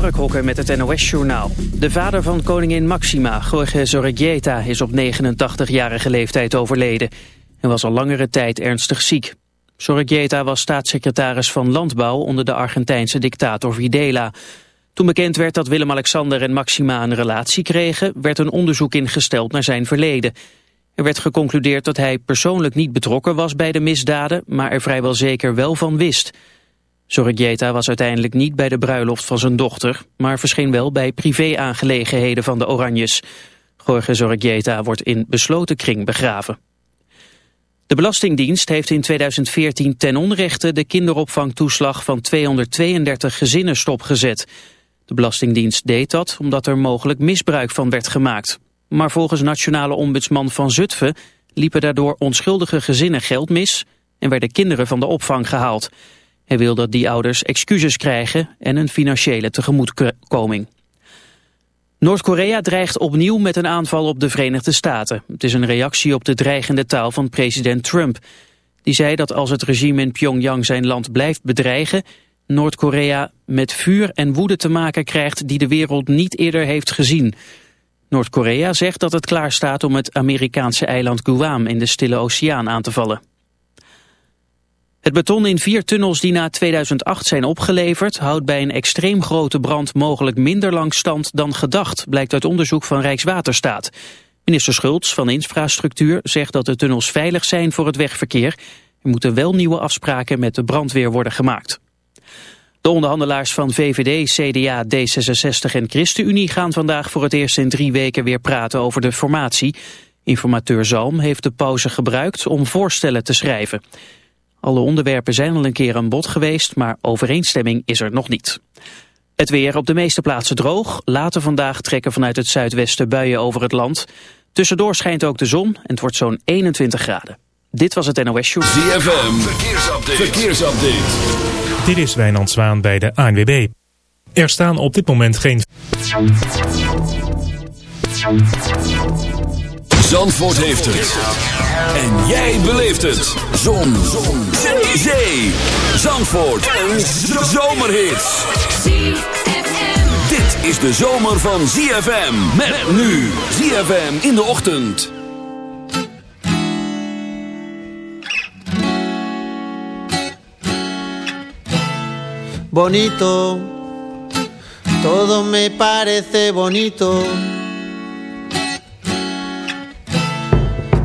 Mark Hokker met het NOS-journaal. De vader van koningin Maxima, Jorge Zorregieta, is op 89-jarige leeftijd overleden. en was al langere tijd ernstig ziek. Zorregieta was staatssecretaris van Landbouw onder de Argentijnse dictator Videla. Toen bekend werd dat Willem-Alexander en Maxima een relatie kregen... werd een onderzoek ingesteld naar zijn verleden. Er werd geconcludeerd dat hij persoonlijk niet betrokken was bij de misdaden... maar er vrijwel zeker wel van wist... Zorregieta was uiteindelijk niet bij de bruiloft van zijn dochter, maar verscheen wel bij privé-aangelegenheden van de Oranjes. Jorge Zorregieta wordt in besloten kring begraven. De Belastingdienst heeft in 2014 ten onrechte de kinderopvangtoeslag van 232 gezinnen stopgezet. De Belastingdienst deed dat omdat er mogelijk misbruik van werd gemaakt. Maar volgens nationale ombudsman van Zutphen liepen daardoor onschuldige gezinnen geld mis en werden kinderen van de opvang gehaald. Hij wil dat die ouders excuses krijgen en een financiële tegemoetkoming. Noord-Korea dreigt opnieuw met een aanval op de Verenigde Staten. Het is een reactie op de dreigende taal van president Trump. Die zei dat als het regime in Pyongyang zijn land blijft bedreigen... Noord-Korea met vuur en woede te maken krijgt die de wereld niet eerder heeft gezien. Noord-Korea zegt dat het klaar staat om het Amerikaanse eiland Guam in de Stille Oceaan aan te vallen. Het beton in vier tunnels die na 2008 zijn opgeleverd... houdt bij een extreem grote brand mogelijk minder lang stand dan gedacht... blijkt uit onderzoek van Rijkswaterstaat. Minister Schultz van Infrastructuur zegt dat de tunnels veilig zijn voor het wegverkeer. Er moeten wel nieuwe afspraken met de brandweer worden gemaakt. De onderhandelaars van VVD, CDA, D66 en ChristenUnie gaan vandaag voor het eerst in drie weken weer praten over de formatie. Informateur Zalm heeft de pauze gebruikt om voorstellen te schrijven. Alle onderwerpen zijn al een keer aan bod geweest, maar overeenstemming is er nog niet. Het weer op de meeste plaatsen droog. Later vandaag trekken vanuit het zuidwesten buien over het land. Tussendoor schijnt ook de zon en het wordt zo'n 21 graden. Dit was het NOS Show. ZFM, verkeersupdate. verkeersupdate. Dit is Wijnand Zwaan bij de ANWB. Er staan op dit moment geen... Zandvoort heeft het. En jij beleeft het. Zon. Zon. Zee. Zee. Zandvoort. Een zomerhit. Dit is de zomer van ZFM. Met nu. ZFM in de ochtend. Bonito. Todo me parece bonito.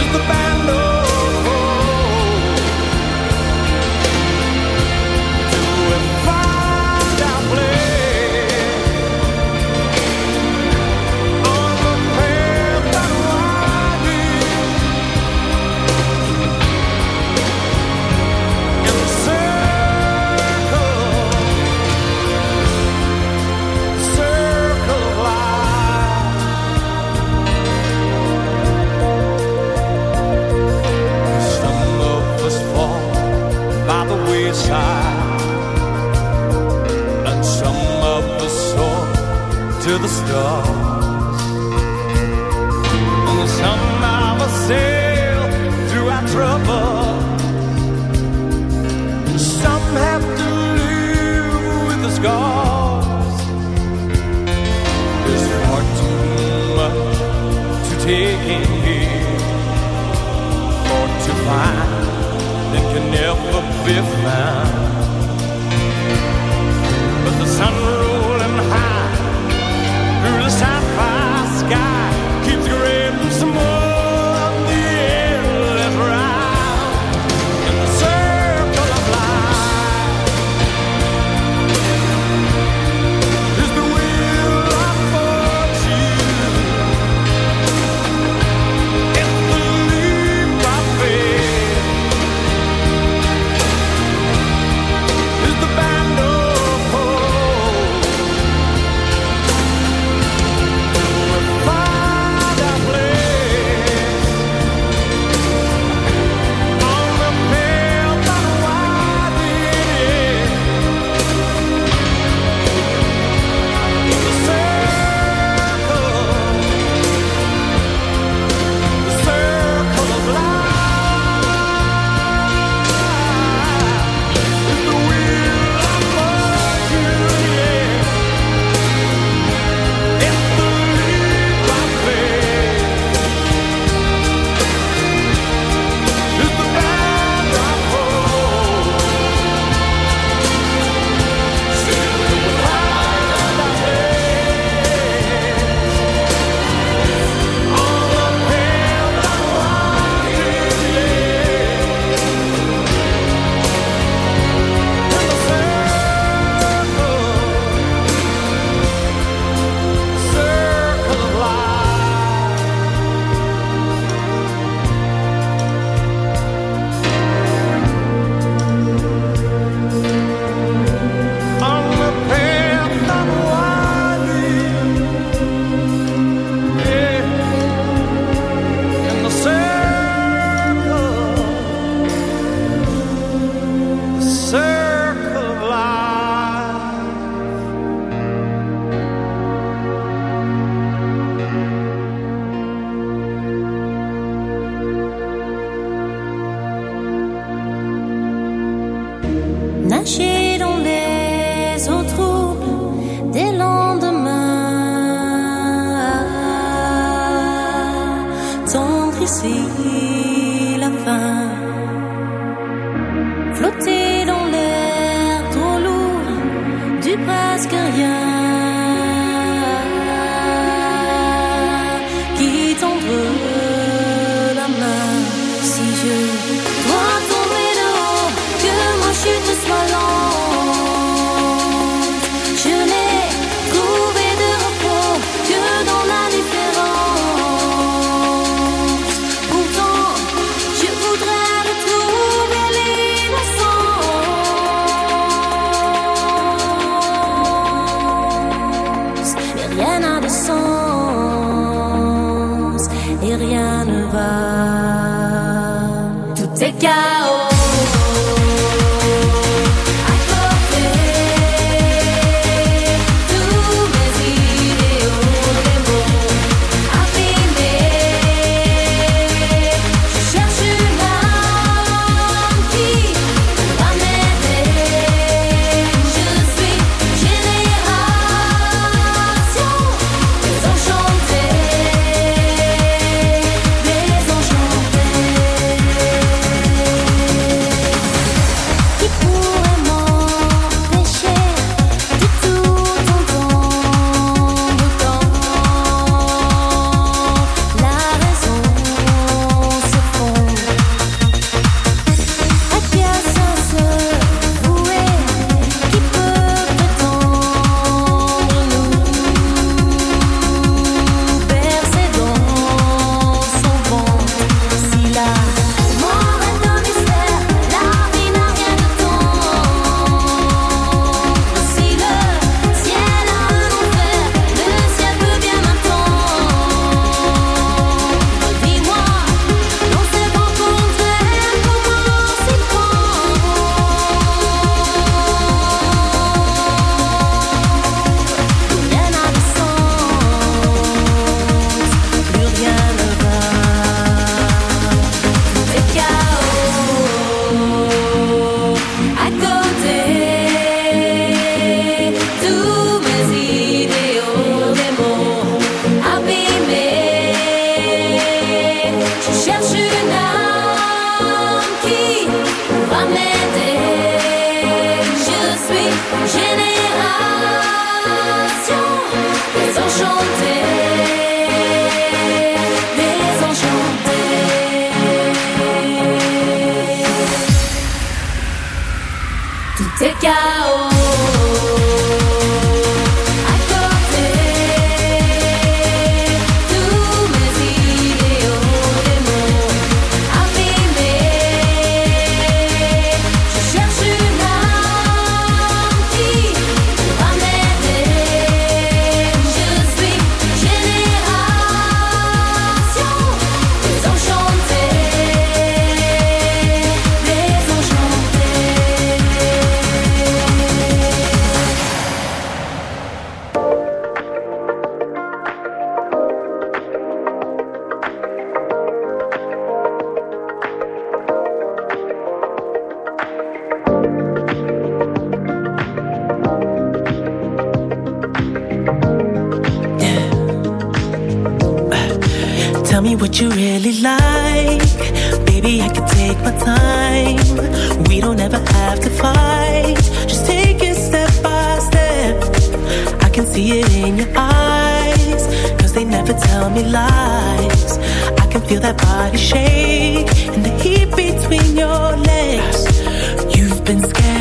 Cause the band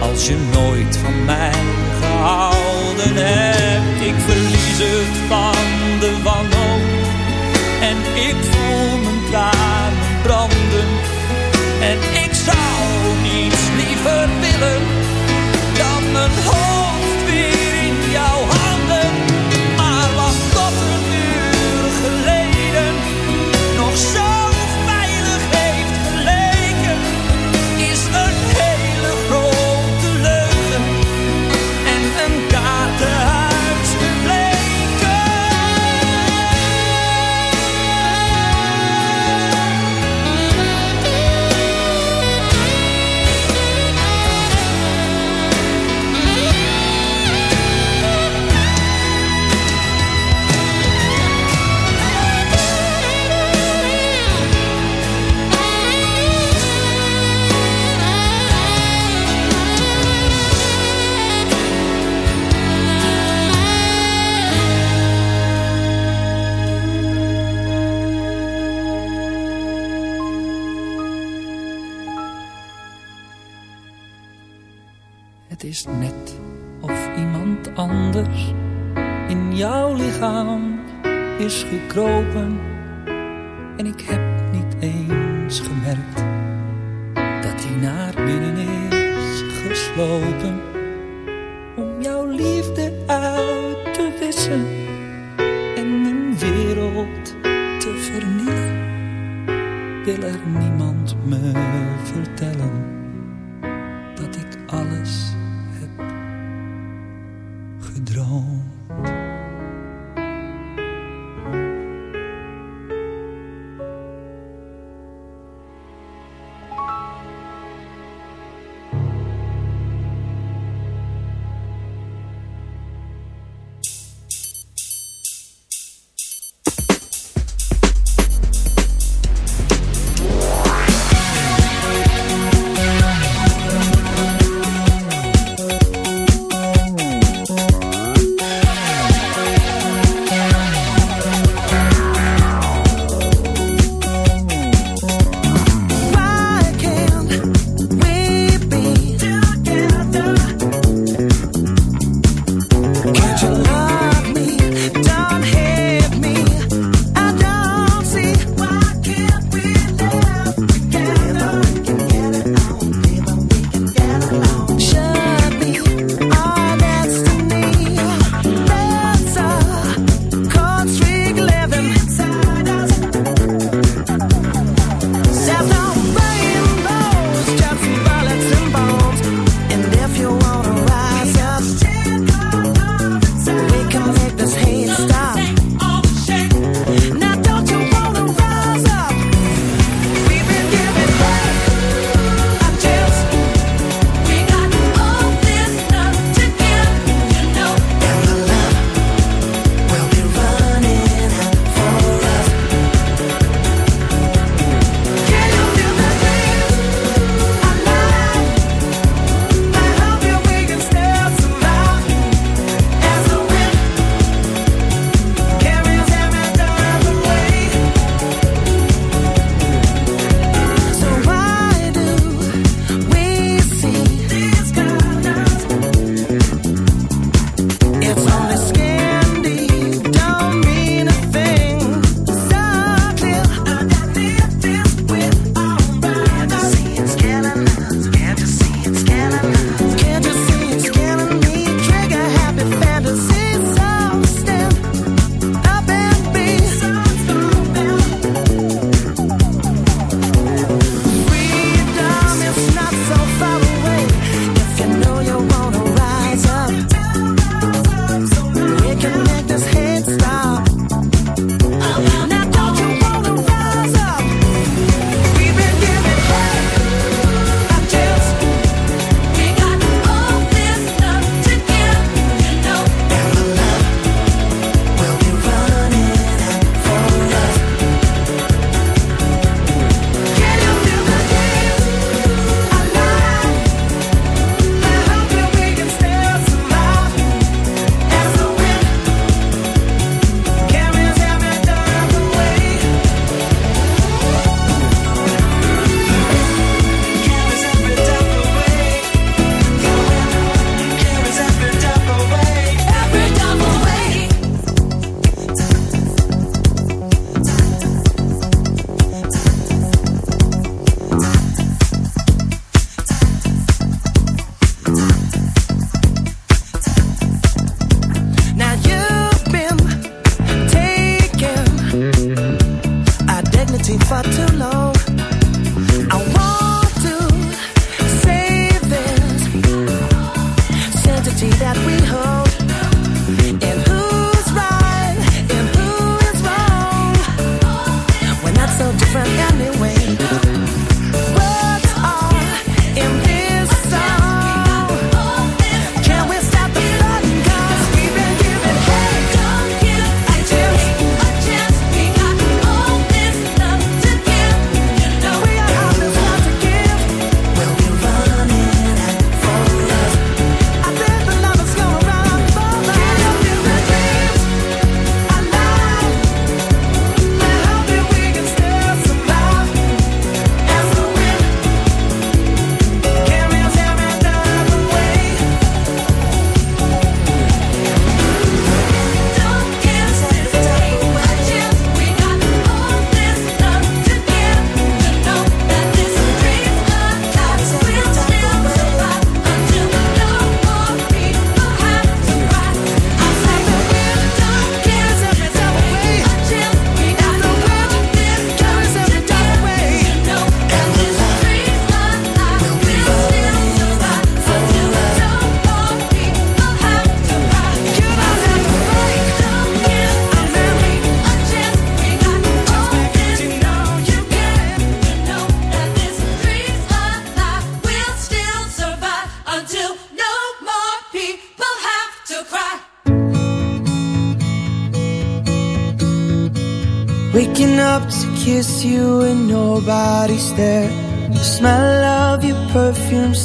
als je nooit van mij gehouden hebt? Ik verlies het van de wanhoop en ik voel mijn tranen branden. En ik zou niets liever willen dan mijn hoofd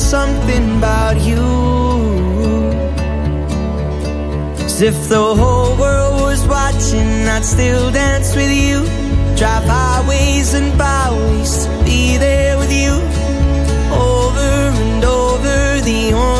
something about you. As if the whole world was watching, I'd still dance with you. Drive highways and byways to be there with you. Over and over, the only